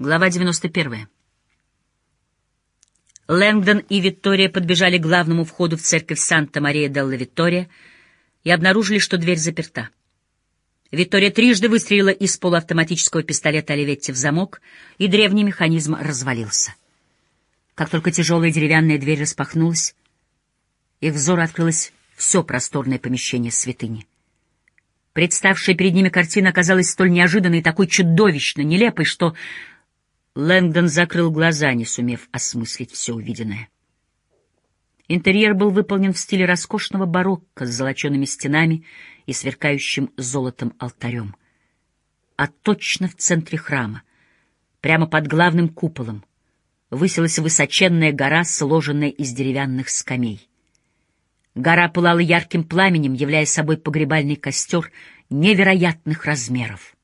Глава 91. Лэнгдон и Виктория подбежали к главному входу в церковь Санта-Мария-делла-Виктория и обнаружили, что дверь заперта. Виктория трижды выстрелила из полуавтоматического пистолета Оливетти в замок, и древний механизм развалился. Как только тяжелая деревянная дверь распахнулась, их взору открылось все просторное помещение святыни. Представшая перед ними картина оказалась столь неожиданной и такой чудовищно нелепой, что Лэнгдон закрыл глаза, не сумев осмыслить все увиденное. Интерьер был выполнен в стиле роскошного барокко с золочеными стенами и сверкающим золотом алтарем. А точно в центре храма, прямо под главным куполом, высилась высоченная гора, сложенная из деревянных скамей. Гора пылала ярким пламенем, являя собой погребальный костер невероятных размеров.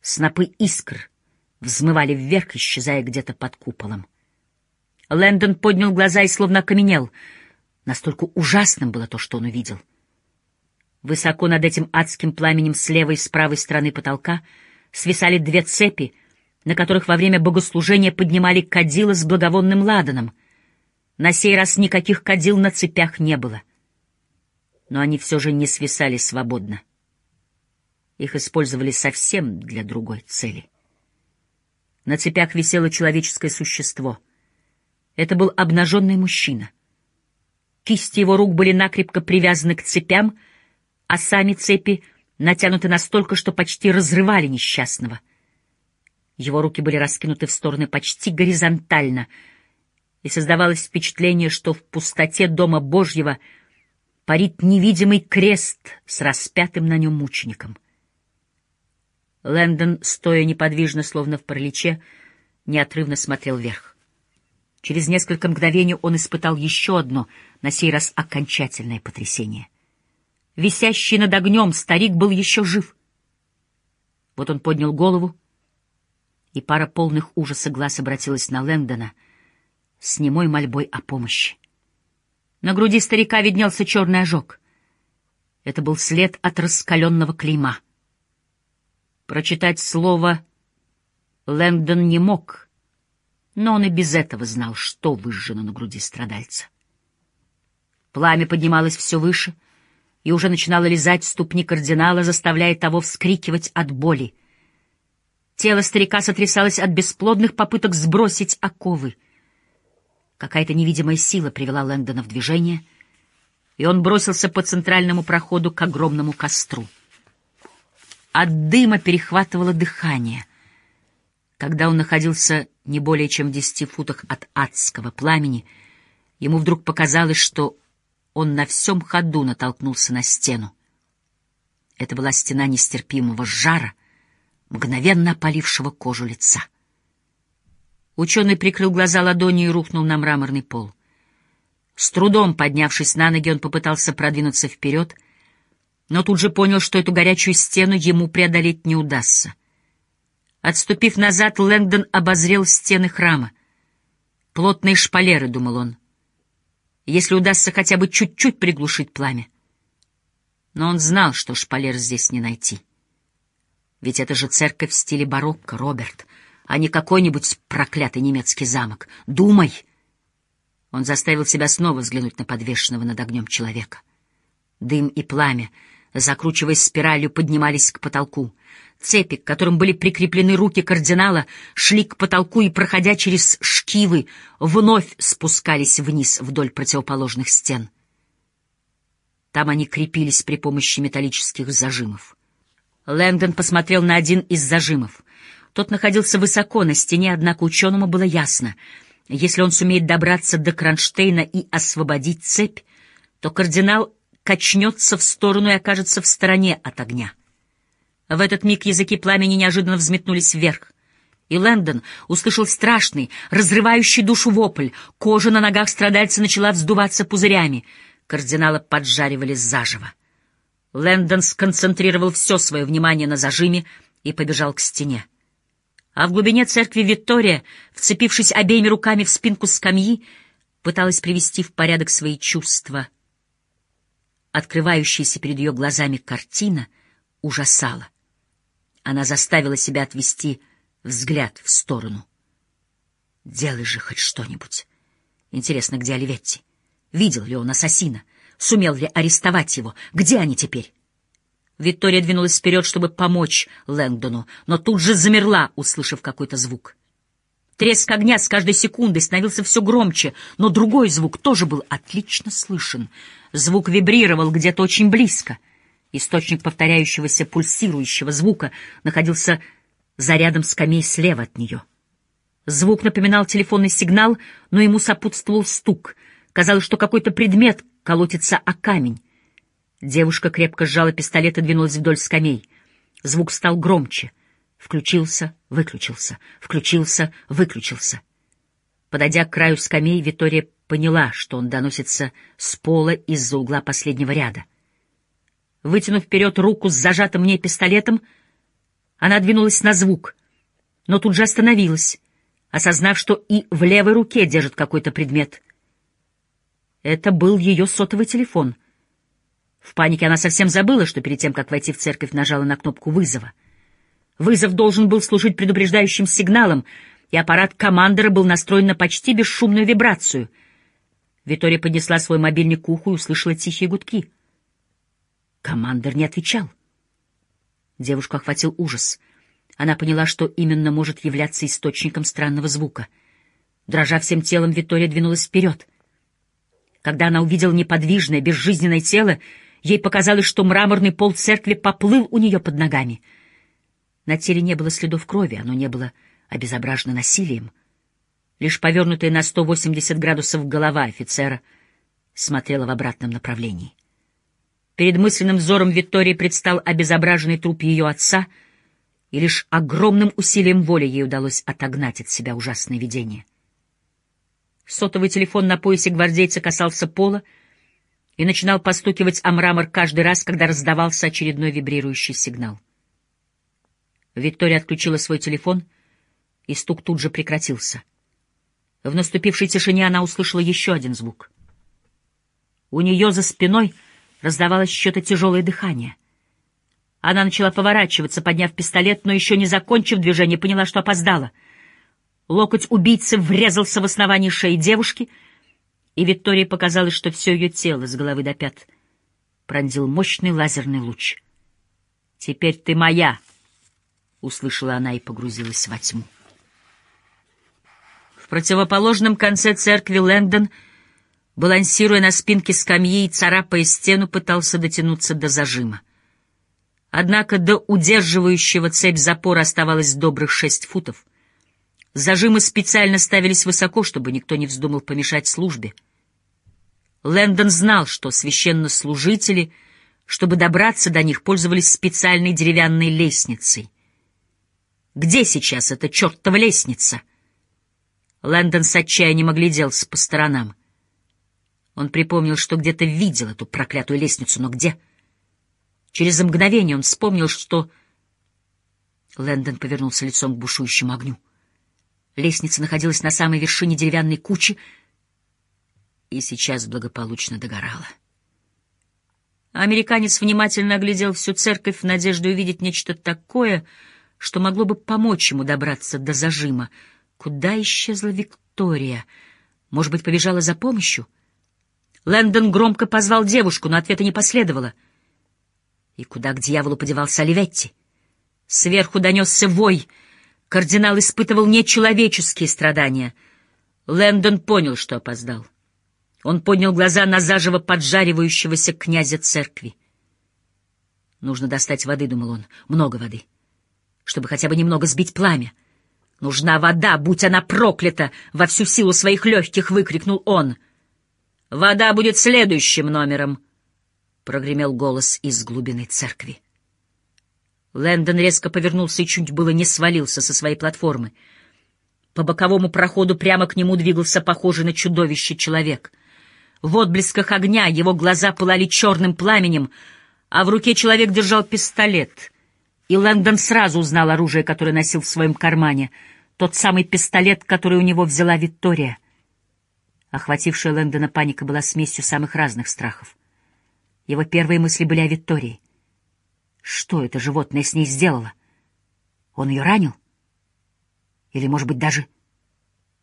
Снопы искр — взмывали вверх, исчезая где-то под куполом. Лэндон поднял глаза и словно окаменел. Настолько ужасным было то, что он увидел. Высоко над этим адским пламенем с левой и с правой стороны потолка свисали две цепи, на которых во время богослужения поднимали кадила с благовонным ладаном. На сей раз никаких кадил на цепях не было. Но они все же не свисали свободно. Их использовали совсем для другой цели. На цепях висело человеческое существо. Это был обнаженный мужчина. Кисти его рук были накрепко привязаны к цепям, а сами цепи натянуты настолько, что почти разрывали несчастного. Его руки были раскинуты в стороны почти горизонтально, и создавалось впечатление, что в пустоте Дома Божьего парит невидимый крест с распятым на нем мучеником — Лэндон, стоя неподвижно, словно в параличе, неотрывно смотрел вверх. Через несколько мгновений он испытал еще одно, на сей раз окончательное потрясение. Висящий над огнем старик был еще жив. Вот он поднял голову, и пара полных ужаса глаз обратилась на Лэндона с немой мольбой о помощи. На груди старика виднелся черный ожог. Это был след от раскаленного клейма — Прочитать слово Лэндон не мог, но он и без этого знал, что выжжено на груди страдальца. Пламя поднималось все выше и уже начинало лизать ступни кардинала, заставляя того вскрикивать от боли. Тело старика сотрясалось от бесплодных попыток сбросить оковы. Какая-то невидимая сила привела Лэндона в движение, и он бросился по центральному проходу к огромному костру. От дыма перехватывало дыхание. Когда он находился не более чем в десяти футах от адского пламени, ему вдруг показалось, что он на всем ходу натолкнулся на стену. Это была стена нестерпимого жара, мгновенно опалившего кожу лица. Ученый прикрыл глаза ладонью и рухнул на мраморный пол. С трудом поднявшись на ноги, он попытался продвинуться вперед — но тут же понял, что эту горячую стену ему преодолеть не удастся. Отступив назад, Лэнгдон обозрел стены храма. Плотные шпалеры, — думал он. Если удастся хотя бы чуть-чуть приглушить пламя. Но он знал, что шпалер здесь не найти. Ведь это же церковь в стиле барокко, Роберт, а не какой-нибудь проклятый немецкий замок. Думай! Он заставил себя снова взглянуть на подвешенного над огнем человека. Дым и пламя — закручиваясь спиралью, поднимались к потолку. Цепи, к которым были прикреплены руки кардинала, шли к потолку и, проходя через шкивы, вновь спускались вниз вдоль противоположных стен. Там они крепились при помощи металлических зажимов. Лэнгдон посмотрел на один из зажимов. Тот находился высоко на стене, однако ученому было ясно, если он сумеет добраться до кронштейна и освободить цепь, то кардинал качнется в сторону и окажется в стороне от огня. В этот миг языки пламени неожиданно взметнулись вверх. И Лэндон услышал страшный, разрывающий душу вопль. Кожа на ногах страдальца начала вздуваться пузырями. Кардинала поджаривали заживо. Лэндон сконцентрировал все свое внимание на зажиме и побежал к стене. А в глубине церкви Виктория, вцепившись обеими руками в спинку скамьи, пыталась привести в порядок свои чувства — Открывающаяся перед ее глазами картина ужасала. Она заставила себя отвести взгляд в сторону. «Делай же хоть что-нибудь. Интересно, где Оливетти? Видел ли он ассасина? Сумел ли арестовать его? Где они теперь?» Виктория двинулась вперед, чтобы помочь Лэнгдону, но тут же замерла, услышав какой-то звук. Треск огня с каждой секундой становился все громче, но другой звук тоже был отлично слышен. Звук вибрировал где-то очень близко. Источник повторяющегося пульсирующего звука находился за рядом скамей слева от нее. Звук напоминал телефонный сигнал, но ему сопутствовал стук. Казалось, что какой-то предмет колотится о камень. Девушка крепко сжала пистолет и двинулась вдоль скамей. Звук стал громче. Включился, выключился, включился, выключился. Подойдя к краю скамей, Витория поняла, что он доносится с пола из-за угла последнего ряда. Вытянув вперед руку с зажатым мне пистолетом, она двинулась на звук, но тут же остановилась, осознав, что и в левой руке держит какой-то предмет. Это был ее сотовый телефон. В панике она совсем забыла, что перед тем, как войти в церковь, нажала на кнопку вызова — Вызов должен был служить предупреждающим сигналом, и аппарат командора был настроен на почти бесшумную вибрацию. Витория поднесла свой мобильник к уху и услышала тихие гудки. Командор не отвечал. Девушку охватил ужас. Она поняла, что именно может являться источником странного звука. Дрожа всем телом, Витория двинулась вперед. Когда она увидела неподвижное, безжизненное тело, ей показалось, что мраморный пол церкви поплыл у нее под ногами — на теле не было следов крови, оно не было обезображено насилием. Лишь повернутая на 180 градусов голова офицера смотрела в обратном направлении. Перед мысленным взором Виктории предстал обезображенный труп ее отца, и лишь огромным усилием воли ей удалось отогнать от себя ужасное видение. Сотовый телефон на поясе гвардейца касался пола и начинал постукивать о мрамор каждый раз, когда раздавался очередной вибрирующий сигнал. Виктория отключила свой телефон, и стук тут же прекратился. В наступившей тишине она услышала еще один звук. У нее за спиной раздавалось что-то тяжелое дыхание. Она начала поворачиваться, подняв пистолет, но еще не закончив движение, поняла, что опоздала. Локоть убийцы врезался в основание шеи девушки, и Виктории показалось, что все ее тело с головы до пят пронзил мощный лазерный луч. «Теперь ты моя!» — услышала она и погрузилась во тьму. В противоположном конце церкви Лэнгдон, балансируя на спинке скамьи и царапая стену, пытался дотянуться до зажима. Однако до удерживающего цепь запора оставалось добрых шесть футов. Зажимы специально ставились высоко, чтобы никто не вздумал помешать службе. Лэндон знал, что священнослужители, чтобы добраться до них, пользовались специальной деревянной лестницей. Где сейчас эта чертова лестница? Лэндон с отчаянием огляделся по сторонам. Он припомнил, что где-то видел эту проклятую лестницу, но где? Через мгновение он вспомнил, что... Лэндон повернулся лицом к бушующему огню. Лестница находилась на самой вершине деревянной кучи и сейчас благополучно догорала. Американец внимательно оглядел всю церковь в надежде увидеть нечто такое, что могло бы помочь ему добраться до зажима. Куда исчезла Виктория? Может быть, побежала за помощью? Лэндон громко позвал девушку, но ответа не последовало. И куда к дьяволу подевался Оливетти? Сверху донесся вой. Кардинал испытывал нечеловеческие страдания. Лэндон понял, что опоздал. Он поднял глаза на заживо поджаривающегося князя церкви. «Нужно достать воды», — думал он, — «много воды» чтобы хотя бы немного сбить пламя. «Нужна вода, будь она проклята!» — во всю силу своих легких выкрикнул он. «Вода будет следующим номером!» — прогремел голос из глубины церкви. Лэндон резко повернулся и чуть было не свалился со своей платформы. По боковому проходу прямо к нему двигался похожий на чудовище человек. В отблесках огня его глаза пылали черным пламенем, а в руке человек держал пистолет — и Лэндон сразу узнал оружие, которое носил в своем кармане, тот самый пистолет, который у него взяла Виктория. Охватившая Лэндона паника была смесью самых разных страхов. Его первые мысли были о Виктории. Что это животное с ней сделало? Он ее ранил? Или, может быть, даже...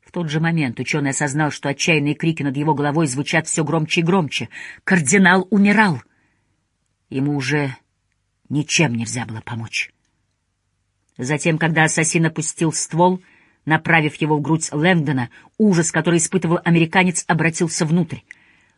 В тот же момент ученый осознал, что отчаянные крики над его головой звучат все громче и громче. Кардинал умирал. Ему уже ничем нельзя было помочь. Затем, когда ассасин опустил ствол, направив его в грудь Лэнгдона, ужас, который испытывал американец, обратился внутрь.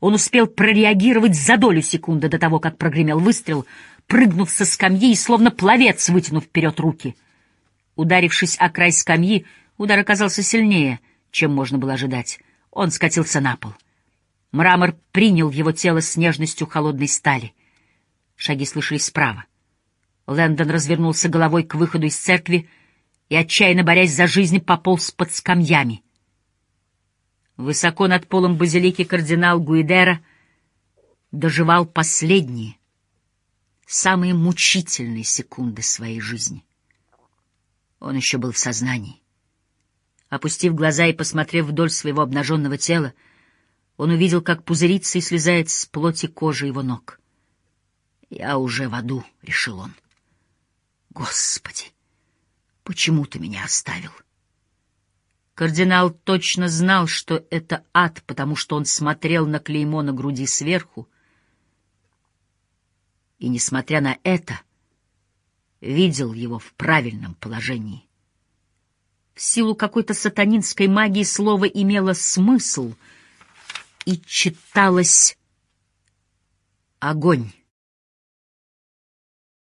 Он успел прореагировать за долю секунды до того, как прогремел выстрел, прыгнув со скамьи и словно пловец, вытянув вперед руки. Ударившись о край скамьи, удар оказался сильнее — чем можно было ожидать. Он скатился на пол. Мрамор принял его тело с нежностью холодной стали. Шаги слышались справа. Лэндон развернулся головой к выходу из церкви и, отчаянно борясь за жизнь, пополз под скамьями. Высоко над полом базилики кардинал Гуидера доживал последние, самые мучительные секунды своей жизни. Он еще был в сознании. Опустив глаза и посмотрев вдоль своего обнаженного тела, он увидел, как пузырится и слезает с плоти кожи его ног. «Я уже в аду», — решил он. «Господи, почему ты меня оставил?» Кардинал точно знал, что это ад, потому что он смотрел на клеймо на груди сверху, и, несмотря на это, видел его в правильном положении. В силу какой-то сатанинской магии слово имело смысл и читалось «огонь».